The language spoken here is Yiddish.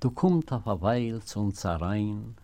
Du kommt auf a Weil zu uns herein,